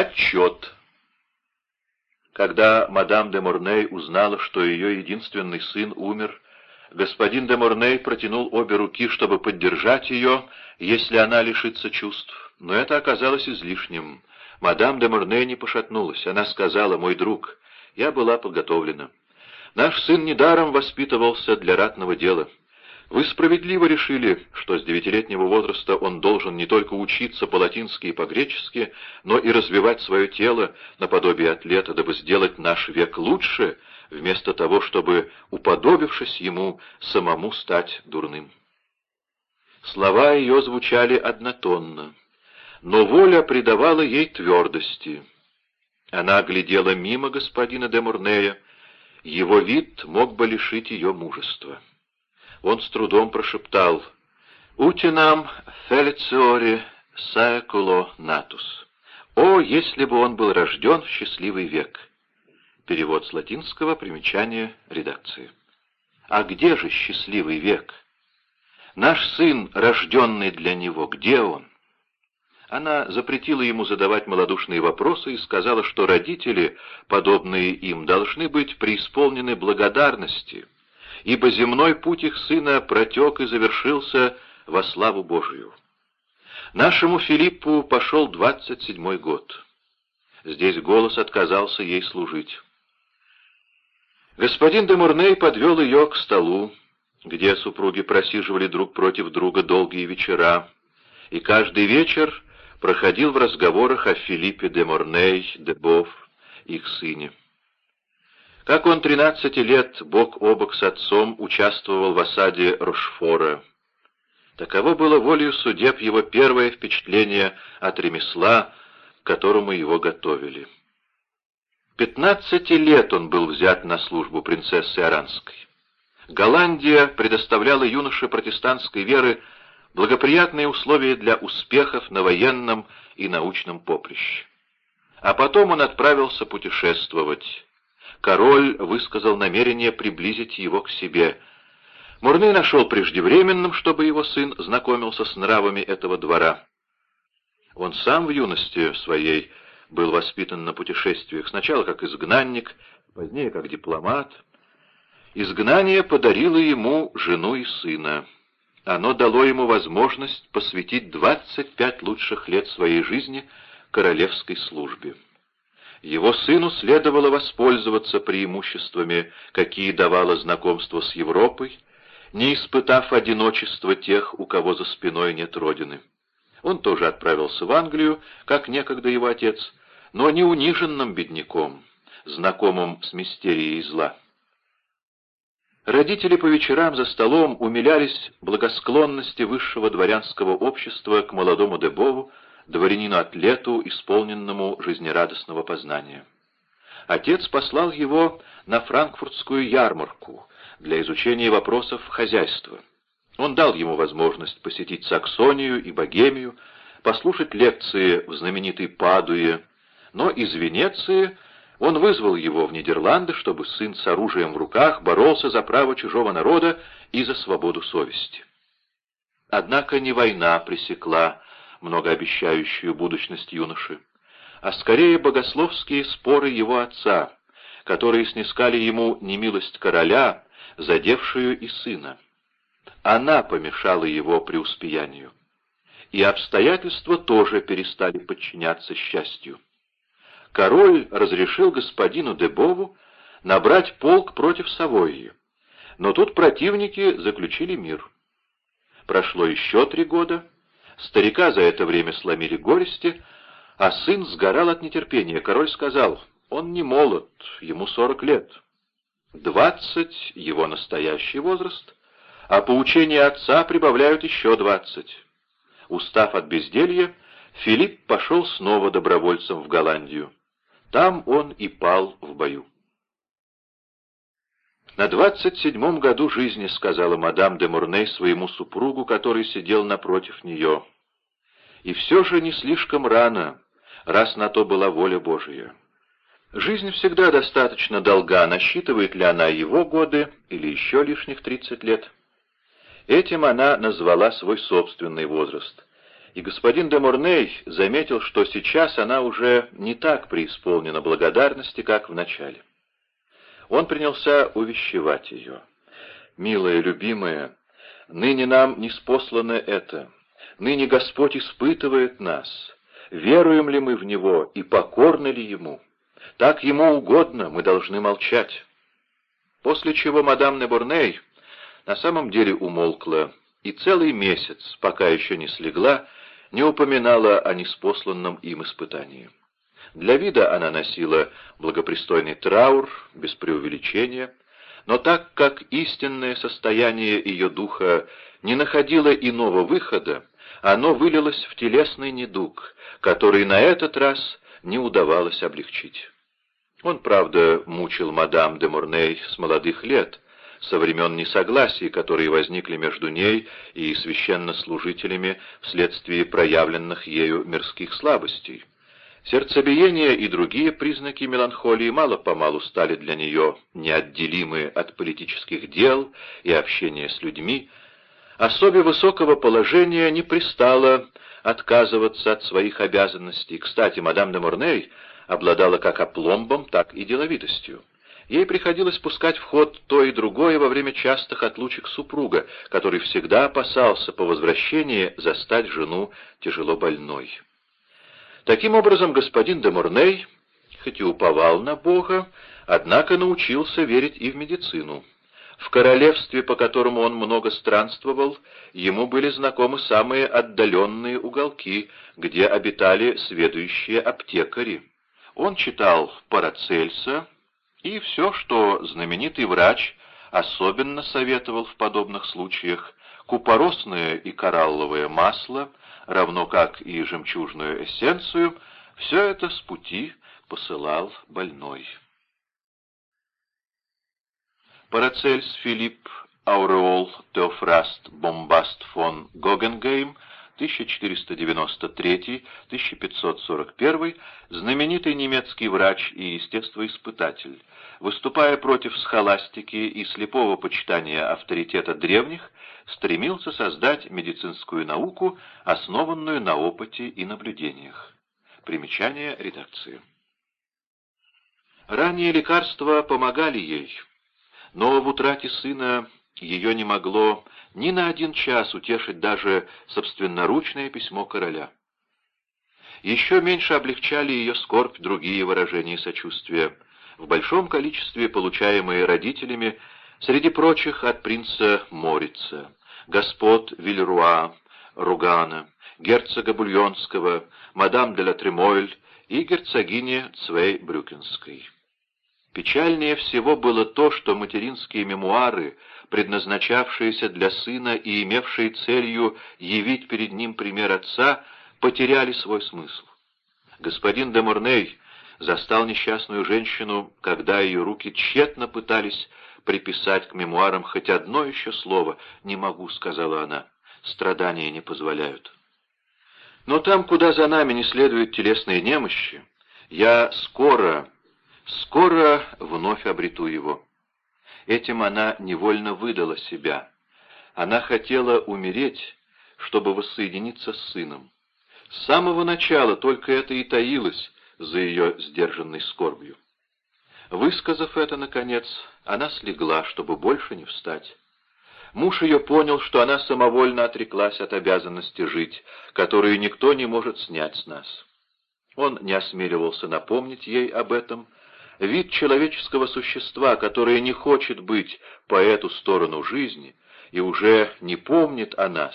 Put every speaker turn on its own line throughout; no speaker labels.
Отчет. Когда мадам де Морней узнала, что ее единственный сын умер, господин де Морней протянул обе руки, чтобы поддержать ее, если она лишится чувств. Но это оказалось излишним. Мадам де Морней не пошатнулась. Она сказала, «Мой друг, я была подготовлена. Наш сын недаром воспитывался для ратного дела. Вы справедливо решили, что с девятилетнего возраста он должен не только учиться по-латински и по-гречески, но и развивать свое тело наподобие атлета, дабы сделать наш век лучше, вместо того, чтобы, уподобившись ему, самому стать дурным. Слова ее звучали однотонно, но воля придавала ей твердости. Она глядела мимо господина де Мурнея, его вид мог бы лишить ее мужества. Он с трудом прошептал «Утинам фелициори саекуло натус». «О, если бы он был рожден в счастливый век!» Перевод с латинского, примечание редакции. «А где же счастливый век? Наш сын, рожденный для него, где он?» Она запретила ему задавать малодушные вопросы и сказала, что родители, подобные им, должны быть преисполнены благодарности, ибо земной путь их сына протек и завершился во славу Божию. Нашему Филиппу пошел двадцать седьмой год. Здесь голос отказался ей служить. Господин де Мурней подвел ее к столу, где супруги просиживали друг против друга долгие вечера, и каждый вечер проходил в разговорах о Филиппе де Морней, де Бов, их сыне. Как он тринадцати лет бок о бок с отцом участвовал в осаде Рошфора. Таково было волею судеб его первое впечатление от ремесла, к которому его готовили. Пятнадцати лет он был взят на службу принцессы Аранской. Голландия предоставляла юноше протестантской веры благоприятные условия для успехов на военном и научном поприще. А потом он отправился путешествовать. Король высказал намерение приблизить его к себе. Мурны нашел преждевременным, чтобы его сын знакомился с нравами этого двора. Он сам в юности своей был воспитан на путешествиях, сначала как изгнанник, позднее как дипломат. Изгнание подарило ему жену и сына. Оно дало ему возможность посвятить 25 лучших лет своей жизни королевской службе. Его сыну следовало воспользоваться преимуществами, какие давало знакомство с Европой, не испытав одиночества тех, у кого за спиной нет родины. Он тоже отправился в Англию, как некогда его отец, но не униженным бедняком, знакомым с мистерией зла. Родители по вечерам за столом умилялись благосклонности высшего дворянского общества к молодому Дебову, дворянину-атлету, исполненному жизнерадостного познания. Отец послал его на франкфуртскую ярмарку для изучения вопросов хозяйства. Он дал ему возможность посетить Саксонию и Богемию, послушать лекции в знаменитой Падуе, но из Венеции он вызвал его в Нидерланды, чтобы сын с оружием в руках боролся за право чужого народа и за свободу совести. Однако не война пресекла многообещающую будущность юноши, а скорее богословские споры его отца, которые снискали ему немилость короля, задевшую и сына. Она помешала его преуспеянию. И обстоятельства тоже перестали подчиняться счастью король разрешил господину Дебову набрать полк против Савойи, но тут противники заключили мир. Прошло еще три года, старика за это время сломили горести, а сын сгорал от нетерпения. Король сказал, он не молод, ему сорок лет. Двадцать — его настоящий возраст, а по учению отца прибавляют еще двадцать. Устав от безделья, Филипп пошел снова добровольцем в Голландию. Там он и пал в бою. «На двадцать седьмом году жизни», — сказала мадам де Мурней своему супругу, который сидел напротив нее. «И все же не слишком рано, раз на то была воля Божия. Жизнь всегда достаточно долга, насчитывает ли она его годы или еще лишних тридцать лет?» Этим она назвала свой собственный возраст. и господин де Морней заметил, что сейчас она уже не так преисполнена благодарности, как в начале. Он принялся увещевать ее. «Милая, любимая, ныне нам не спослано это. Ныне Господь испытывает нас. Веруем ли мы в Него и покорны ли Ему? Так Ему угодно, мы должны молчать». После чего мадам Небурней на самом деле умолкла и целый месяц, пока еще не слегла, не упоминала о неспосланном им испытании. Для вида она носила благопристойный траур, без преувеличения, но так как истинное состояние ее духа не находило иного выхода, оно вылилось в телесный недуг, который на этот раз не удавалось облегчить. Он, правда, мучил мадам де Мурней с молодых лет, со времен несогласий, которые возникли между ней и священнослужителями вследствие проявленных ею мирских слабостей. Сердцебиение и другие признаки меланхолии мало-помалу стали для нее неотделимы от политических дел и общения с людьми. Особе высокого положения не пристало отказываться от своих обязанностей. Кстати, мадам де Морней обладала как опломбом, так и деловитостью. Ей приходилось пускать в ход то и другое во время частых отлучек супруга, который всегда опасался по возвращении застать жену тяжело больной. Таким образом, господин де Мурней, хоть и уповал на Бога, однако научился верить и в медицину. В королевстве, по которому он много странствовал, ему были знакомы самые отдаленные уголки, где обитали сведущие аптекари. Он читал Парацельса, и все, что знаменитый врач особенно советовал в подобных случаях, купоросное и коралловое масло, равно как и жемчужную эссенцию, все это с пути посылал больной. Парацельс Филипп Ауреол Теофраст Бомбаст фон Гогенгейм 1493-1541, знаменитый немецкий врач и естествоиспытатель, выступая против схоластики и слепого почитания авторитета древних, стремился создать медицинскую науку, основанную на опыте и наблюдениях. Примечание редакции. Ранние лекарства помогали ей, но в утрате сына ее не могло ни на один час утешить даже собственноручное письмо короля. Еще меньше облегчали ее скорбь другие выражения сочувствия, в большом количестве получаемые родителями, среди прочих от принца Морица, господ Вильруа, Ругана, герцога Бульонского, мадам де ла Тремойль и герцогини Цвей-Брюкенской. Печальнее всего было то, что материнские мемуары, предназначавшиеся для сына и имевшие целью явить перед ним пример отца, потеряли свой смысл. Господин де Морней застал несчастную женщину, когда ее руки тщетно пытались приписать к мемуарам хоть одно еще слово. «Не могу», — сказала она, — «страдания не позволяют». Но там, куда за нами не следуют телесные немощи, я скоро Скоро вновь обрету его. Этим она невольно выдала себя. Она хотела умереть, чтобы воссоединиться с сыном. С самого начала только это и таилось за ее сдержанной скорбью. Высказав это, наконец, она слегла, чтобы больше не встать. Муж ее понял, что она самовольно отреклась от обязанности жить, которую никто не может снять с нас. Он не осмеливался напомнить ей об этом, Вид человеческого существа, которое не хочет быть по эту сторону жизни и уже не помнит о нас,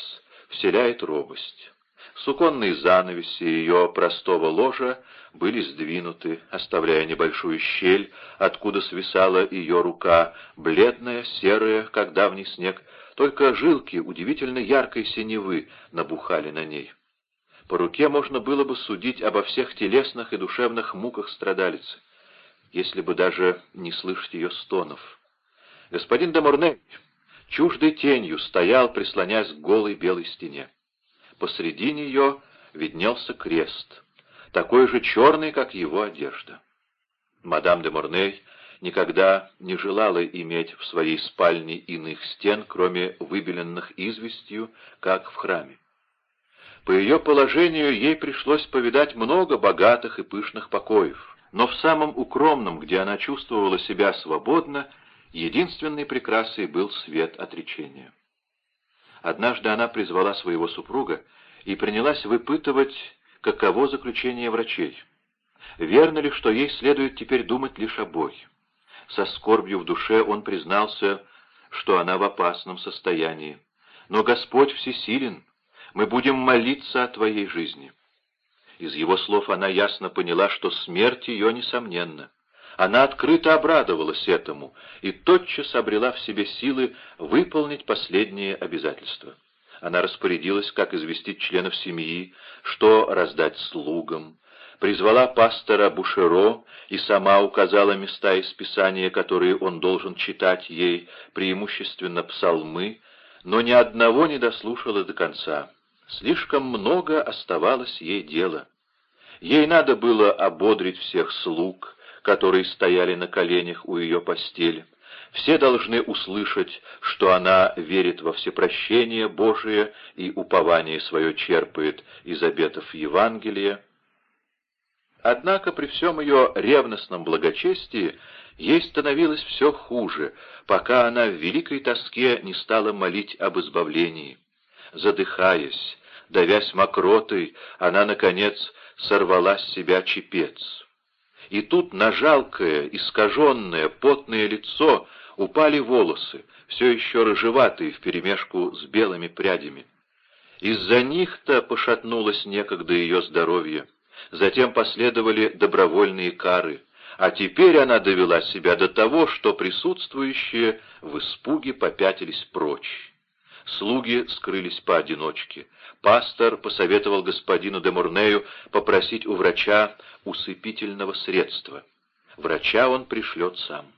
вселяет робость. Суконные занавеси ее простого ложа были сдвинуты, оставляя небольшую щель, откуда свисала ее рука, бледная, серая, как давний снег, только жилки удивительно яркой синевы набухали на ней. По руке можно было бы судить обо всех телесных и душевных муках страдалицы если бы даже не слышать ее стонов. Господин Дамурне чуждой тенью стоял, прислонясь к голой белой стене. Посреди нее виднелся крест, такой же черный, как его одежда. Мадам де Морней никогда не желала иметь в своей спальне иных стен, кроме выбеленных известью, как в храме. По ее положению ей пришлось повидать много богатых и пышных покоев, но в самом укромном, где она чувствовала себя свободно, единственной прекрасой был свет отречения. Однажды она призвала своего супруга и принялась выпытывать, каково заключение врачей. Верно ли, что ей следует теперь думать лишь о Боге? Со скорбью в душе он признался, что она в опасном состоянии. Но Господь всесилен, мы будем молиться о твоей жизни. Из его слов она ясно поняла, что смерть ее несомненна. Она открыто обрадовалась этому и тотчас обрела в себе силы выполнить последние обязательства. Она распорядилась, как известить членов семьи, что раздать слугам, призвала пастора Бушеро и сама указала места из Писания, которые он должен читать ей, преимущественно псалмы, но ни одного не дослушала до конца. Слишком много оставалось ей дела. Ей надо было ободрить всех слуг, которые стояли на коленях у ее постели. Все должны услышать, что она верит во всепрощение Божие и упование свое черпает из обетов Евангелия. Однако при всем ее ревностном благочестии ей становилось все хуже, пока она в великой тоске не стала молить об избавлении. Задыхаясь, давясь мокротой, она, наконец, сорвала с себя чепец. И тут на жалкое, искаженное, потное лицо упали волосы, все еще рыжеватые вперемешку с белыми прядями. Из-за них-то пошатнулось некогда ее здоровье. Затем последовали добровольные кары, а теперь она довела себя до того, что присутствующие в испуге попятились прочь. Слуги скрылись поодиночке. Пастор посоветовал господину де Мурнею попросить у врача усыпительного средства. Врача он пришлет сам.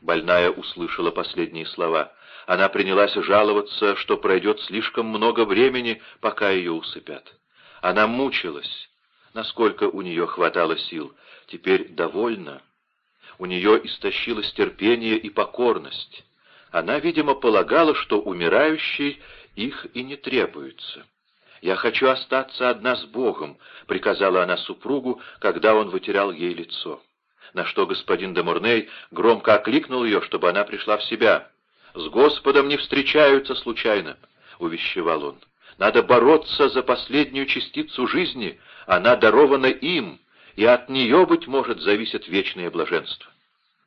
Больная услышала последние слова. Она принялась жаловаться, что пройдет слишком много времени, пока ее усыпят. Она мучилась, насколько у нее хватало сил. Теперь довольна. У нее истощилось терпение и покорность. Она, видимо, полагала, что умирающий их и не требуется. «Я хочу остаться одна с Богом», — приказала она супругу, когда он вытерял ей лицо. На что господин де Мурней громко окликнул ее, чтобы она пришла в себя. «С Господом не встречаются случайно», — увещевал он. «Надо бороться за последнюю частицу жизни, она дарована им, и от нее, быть может, зависит вечное блаженство».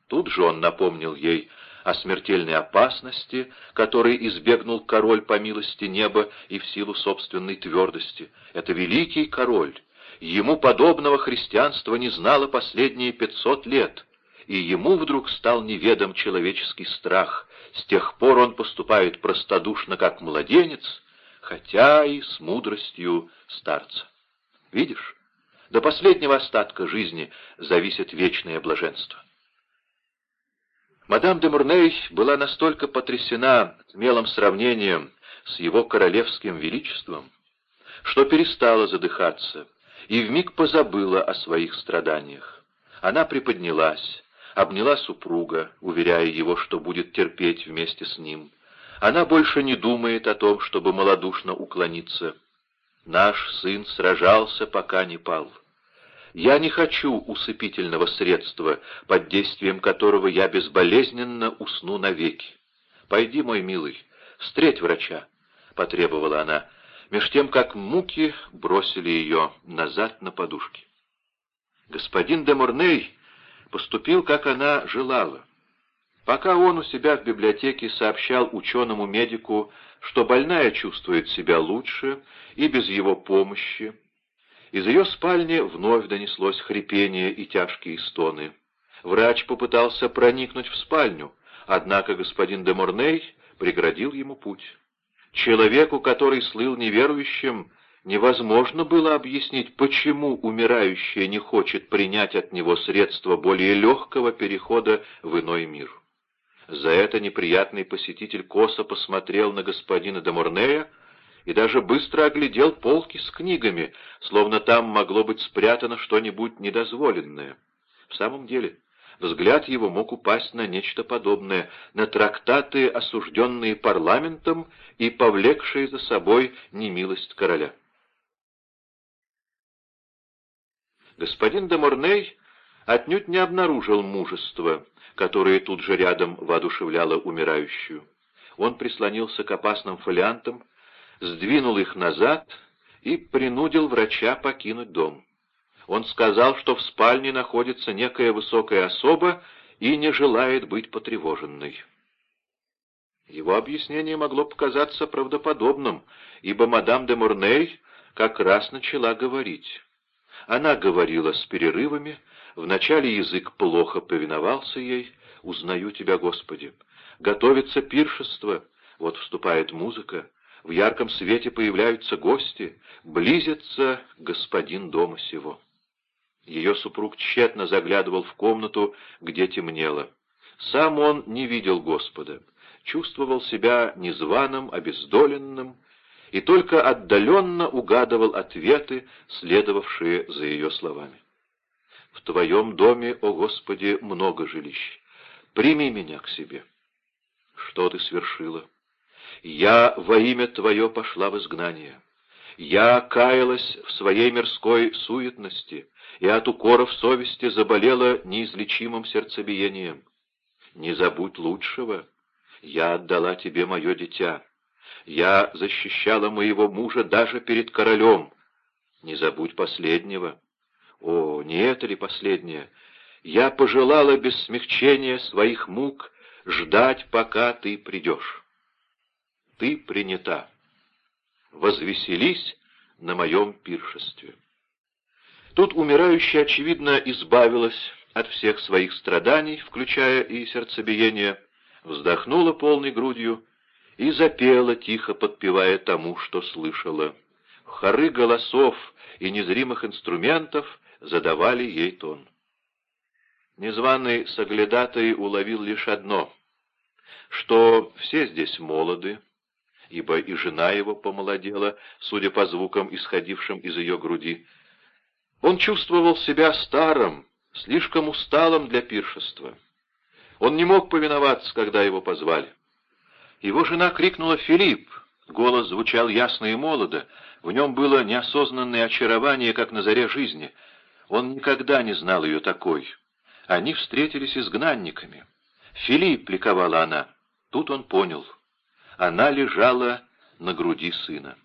Тут же он напомнил ей о смертельной опасности, которой избегнул король по милости неба и в силу собственной твердости. Это великий король. Ему подобного христианства не знало последние пятьсот лет, и ему вдруг стал неведом человеческий страх. С тех пор он поступает простодушно, как младенец, хотя и с мудростью старца. Видишь, до последнего остатка жизни зависит вечное блаженство. Мадам де Мурней была настолько потрясена смелым сравнением с его королевским величеством, что перестала задыхаться и вмиг позабыла о своих страданиях. Она приподнялась, обняла супруга, уверяя его, что будет терпеть вместе с ним. Она больше не думает о том, чтобы малодушно уклониться. Наш сын сражался, пока не пал. Я не хочу усыпительного средства, под действием которого я безболезненно усну навеки. Пойди, мой милый, встреть врача, — потребовала она, меж тем, как муки бросили ее назад на подушки. Господин де Морней поступил, как она желала. Пока он у себя в библиотеке сообщал ученому-медику, что больная чувствует себя лучше и без его помощи, из ее спальни вновь донеслось хрипение и тяжкие стоны. Врач попытался проникнуть в спальню, однако господин де Морней преградил ему путь. Человеку, который слыл неверующим, невозможно было объяснить, почему умирающий не хочет принять от него средства более легкого перехода в иной мир. За это неприятный посетитель косо посмотрел на господина де Морнея, и даже быстро оглядел полки с книгами, словно там могло быть спрятано что-нибудь недозволенное. В самом деле, взгляд его мог упасть на нечто подобное, на трактаты, осужденные парламентом и повлекшие за собой немилость короля. Господин де Морней отнюдь не обнаружил мужества, которое тут же рядом воодушевляло умирающую. Он прислонился к опасным фолиантам, сдвинул их назад и принудил врача покинуть дом. Он сказал, что в спальне находится некая высокая особа и не желает быть потревоженной. Его объяснение могло показаться правдоподобным, ибо мадам де Мурней как раз начала говорить. Она говорила с перерывами, вначале язык плохо повиновался ей, «Узнаю тебя, Господи! Готовится пиршество!» Вот вступает музыка, в ярком свете появляются гости, близится господин дома сего. Ее супруг тщетно заглядывал в комнату, где темнело. Сам он не видел Господа, чувствовал себя незваным, обездоленным, и только отдаленно угадывал ответы, следовавшие за ее словами. «В Твоем доме, о Господи, много жилищ. Прими меня к себе». «Что ты свершила?» «Я во имя Твое пошла в изгнание. Я каялась в своей мирской суетности и от укоров совести заболела неизлечимым сердцебиением. Не забудь лучшего. Я отдала тебе мое дитя. Я защищала моего мужа даже перед королем. Не забудь последнего. О, не это ли последнее? Я пожелала без смягчения своих мук ждать, пока ты придешь. Ты принята. Возвеселись на моем пиршестве. Тут умирающая, очевидно, избавилась от всех своих страданий, включая и сердцебиение, вздохнула полной грудью и запела, тихо подпевая тому, что слышала. Хоры голосов и незримых инструментов задавали ей тон. Незваный соглядатай уловил лишь одно, что все здесь молоды, ибо и жена его помолодела, судя по звукам, исходившим из ее груди. Он чувствовал себя старым, слишком усталым для пиршества. Он не мог повиноваться, когда его позвали. Его жена крикнула «Филипп!». Голос звучал ясно и молодо, в нем было неосознанное очарование, как на заре жизни. Он никогда не знал ее такой. Они встретились изгнанниками. «Филипп!» — ликовала она. Тут он понял. Она лежала на груди сына.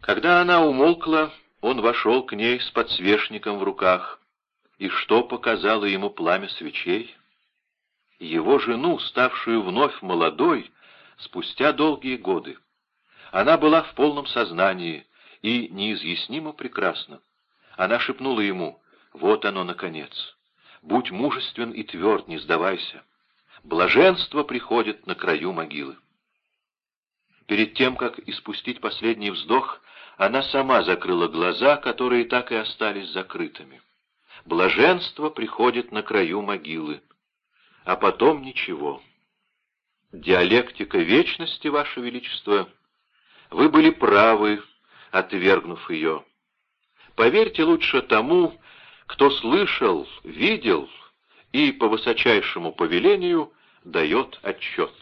Когда она умолкла, он вошел к ней с подсвечником в руках. И что показало ему пламя свечей? его жену, ставшую вновь молодой, спустя долгие годы. Она была в полном сознании и неизъяснимо прекрасна. Она шепнула ему, «Вот оно, наконец! Будь мужествен и тверд, не сдавайся! Блаженство приходит на краю могилы!» Перед тем, как испустить последний вздох, она сама закрыла глаза, которые так и остались закрытыми. Блаженство приходит на краю могилы а потом ничего. Диалектика вечности, Ваше Величество, вы были правы, отвергнув ее. Поверьте лучше тому, кто слышал, видел и по высочайшему повелению дает отчет.